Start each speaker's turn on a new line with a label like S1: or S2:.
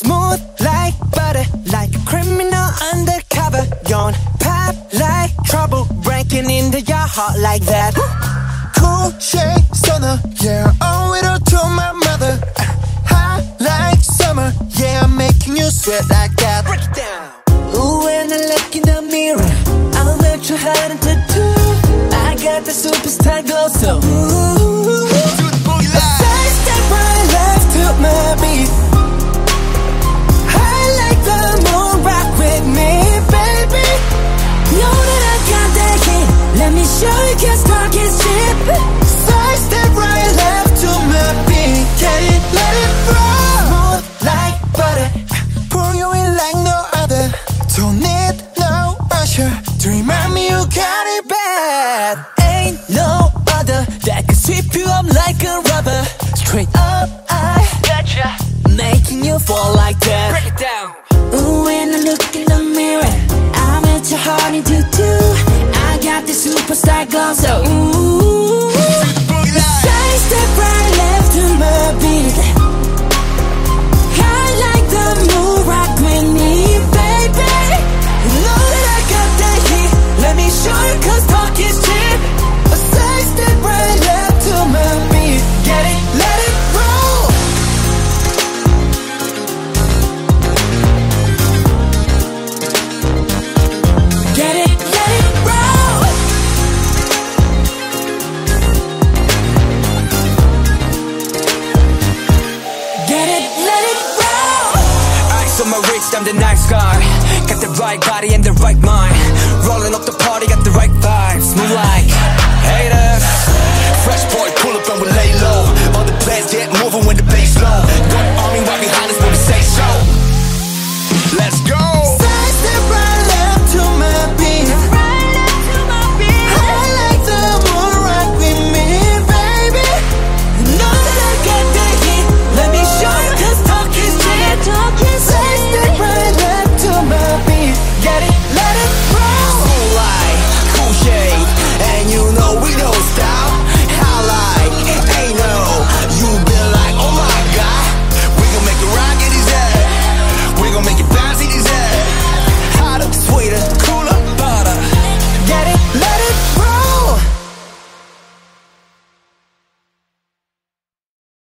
S1: Smooth like butter, like a criminal undercover. Gone pop like trouble, breaking into your heart like that.
S2: Cool shade stunner, yeah, owe it all to my mother. Uh, Hot like summer, yeah, I'm making you sweat like that.
S1: Break it down. Ooh, when I look in the mirror, I'm at your heart and show you, cause talk is cheap.
S2: Side step right left to my beat, get it, let it roll.
S1: Smooth like butter.
S2: Pull you in like no other. Don't need no usher to remind me you got it bad.
S1: Ain't no other that can sweep you up like a rubber. Superstar so ooh. Side step right left to my beat. I like the rock with me, baby. Know that I got that heat. Let me show you, cause talk is
S3: I'm the nice guy. Got the right body and the right mind. Rolling up the party, got the right vibes.